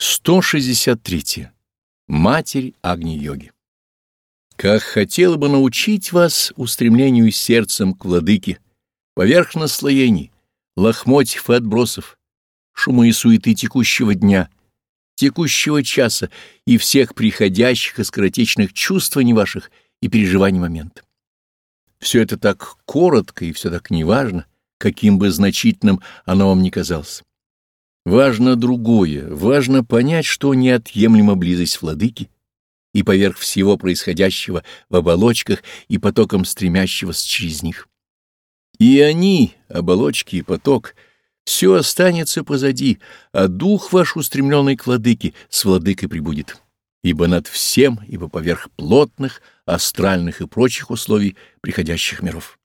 163. Матерь Агни-йоги. Как хотела бы научить вас устремлению сердцем к владыке, поверх наслоений, лохмотьев и отбросов, шума и суеты текущего дня, текущего часа и всех приходящих и скоротечных чувствований ваших и переживаний момента. Все это так коротко и все так неважно, каким бы значительным оно вам ни казалось. Важно другое, важно понять, что неотъемлема близость владыки и поверх всего происходящего в оболочках и потоком стремящегося через них. И они, оболочки и поток, все останется позади, а дух ваш устремленный к владыке с владыкой прибудет, ибо над всем, ибо поверх плотных, астральных и прочих условий приходящих миров.